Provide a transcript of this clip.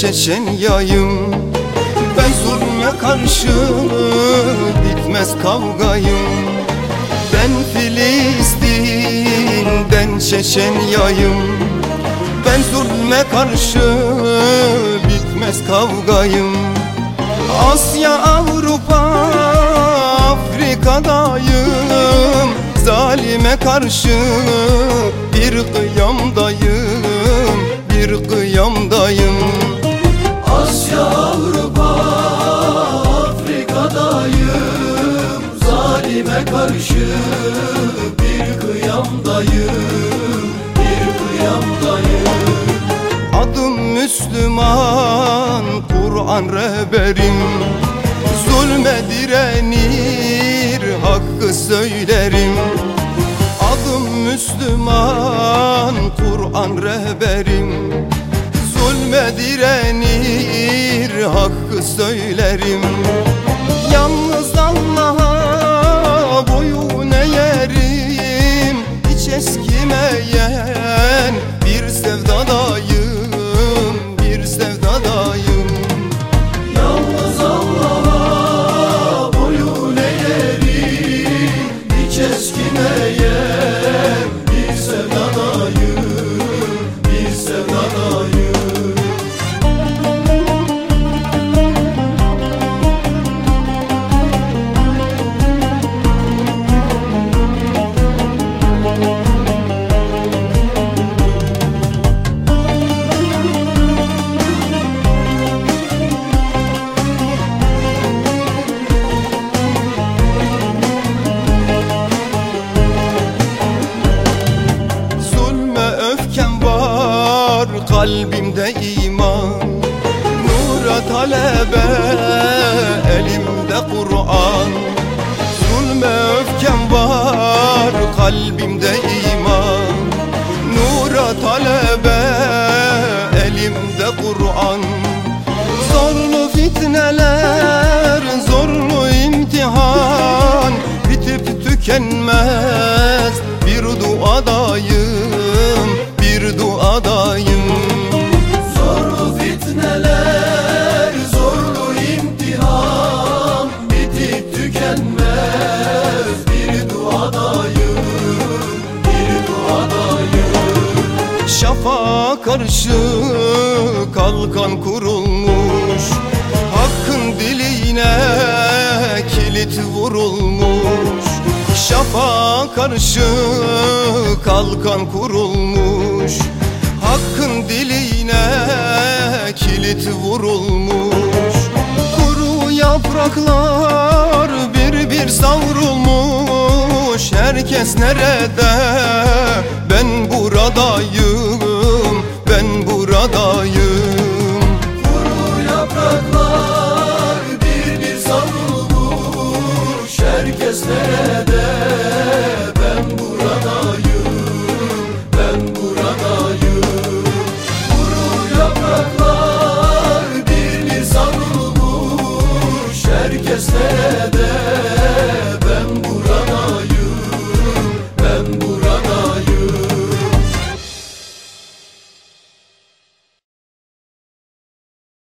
Çeçenya'yım. Ben zulme karşı bitmez kavgayım. Ben Filistin'den Çeçenya'yım. Ben zulme karşı bitmez kavgayım. Asya, Avrupa, Afrika'dayım. Zalime karşı bir kıyamdayım Zalime karşı bir kıyamdayım Bir kıyamdayım. Adım Müslüman, Kur'an rehberim. Zulme direnir, hakkı söylerim. Adım Müslüman, Kur'an rehberim. Zulme direnir, hakkı söylerim kalbimde iman. Nura talebe elimde Kur'an. Zulme öfkem var kalbimde iman. Nura talebe elimde Kur'an. Zorlu fitneler, zorlu imtihan. Bitip tükenmez bir duadayım, karşı kalkan kurulmuş. Hakkın diline kilit vurulmuş. Şafağa karşı kalkan kurulmuş. Hakkın diline kilit vurulmuş. Kuru yapraklar bir bir savrulmuş. Herkes nerede? Ben buradayım, Herkes